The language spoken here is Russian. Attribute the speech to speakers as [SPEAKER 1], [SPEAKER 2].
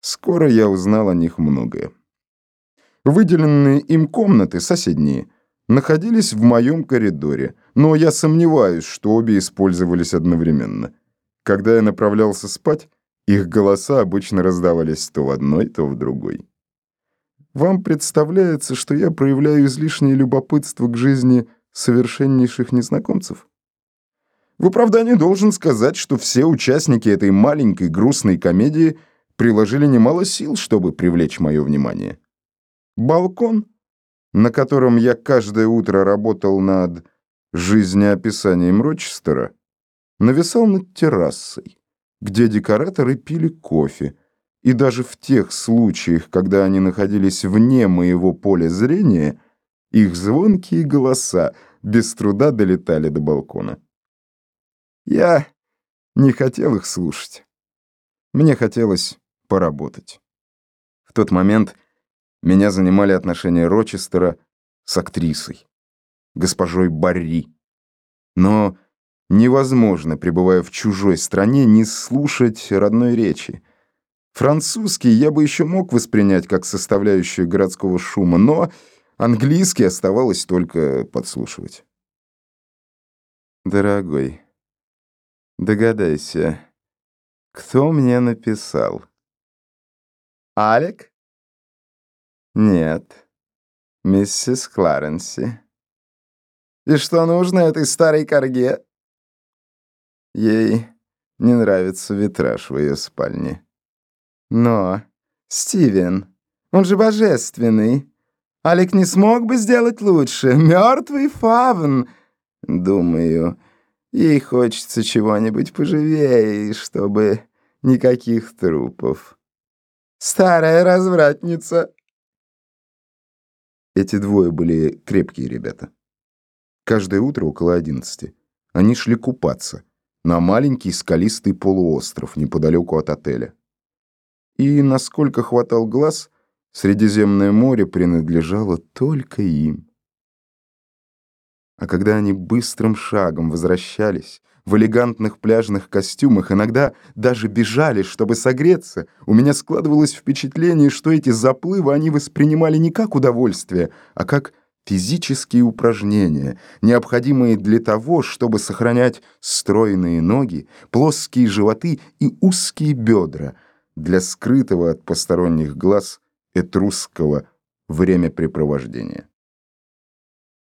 [SPEAKER 1] Скоро я узнал о них многое. Выделенные им комнаты, соседние, находились в моем коридоре, но я сомневаюсь, что обе использовались одновременно. Когда я направлялся спать, их голоса обычно раздавались то в одной, то в другой. Вам представляется, что я проявляю излишнее любопытство к жизни совершеннейших незнакомцев? В оправдании должен сказать, что все участники этой маленькой грустной комедии приложили немало сил, чтобы привлечь мое внимание. Балкон, на котором я каждое утро работал над жизнеописанием Рочестера, нависал над террасой, где декораторы пили кофе, и даже в тех случаях, когда они находились вне моего поля зрения, их звонкие голоса без труда долетали до балкона. Я не хотел их слушать. Мне хотелось поработать. В тот момент меня занимали отношения Рочестера с актрисой, госпожой Барри. Но невозможно, пребывая в чужой стране, не слушать родной речи. Французский я бы еще мог воспринять как составляющую городского шума, но английский оставалось только подслушивать. Дорогой, догадайся, кто мне написал? Алек? Нет, миссис Кларенси. И что нужно этой старой корге? Ей не нравится витраж в ее спальне. Но, Стивен, он же божественный. Алек не смог бы сделать лучше. Мертвый фавн. Думаю, ей хочется чего-нибудь поживее, чтобы никаких трупов. Старая развратница. Эти двое были крепкие ребята. Каждое утро около одиннадцати они шли купаться на маленький скалистый полуостров неподалеку от отеля и, насколько хватал глаз, Средиземное море принадлежало только им. А когда они быстрым шагом возвращались, в элегантных пляжных костюмах, иногда даже бежали, чтобы согреться, у меня складывалось впечатление, что эти заплывы они воспринимали не как удовольствие, а как физические упражнения, необходимые для того, чтобы сохранять стройные ноги, плоские животы и узкие бедра — для скрытого от посторонних глаз этрусского времяпрепровождения.